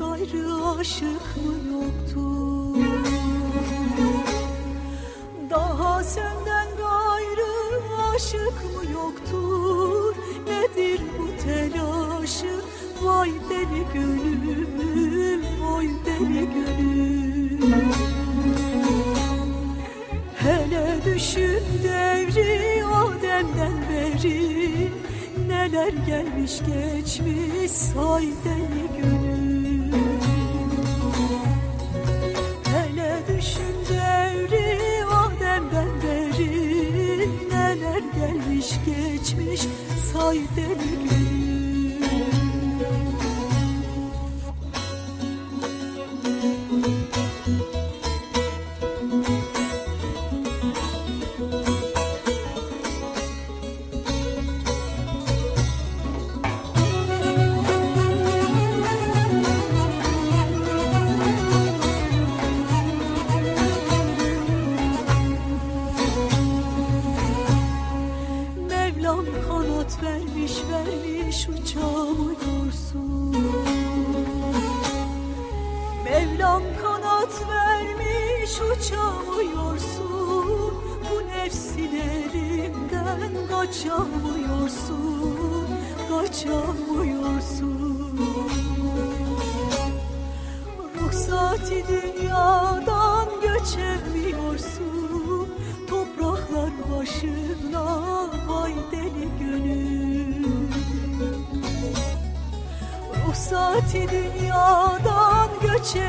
bir aşık mı yoktur? Daha senden gayrı aşık mı yoktur? Nedir bu telaşı? Vay deli gönül Vay deli gönül. Hele düşün devri Adem'den beri. Neler gelmiş geçmiş say deli gönül gelmiş geçmiş say deli kanat vermiş vermiş uçamıyorsun Mevlam kanat vermiş uçamıyorsun Bu nefsin elinden kaçamıyorsun Kaçamıyorsun Ruhsati dünyadan göçemiyorsun. Topraklar başına Ruhsati dünyadan göçemiyorsun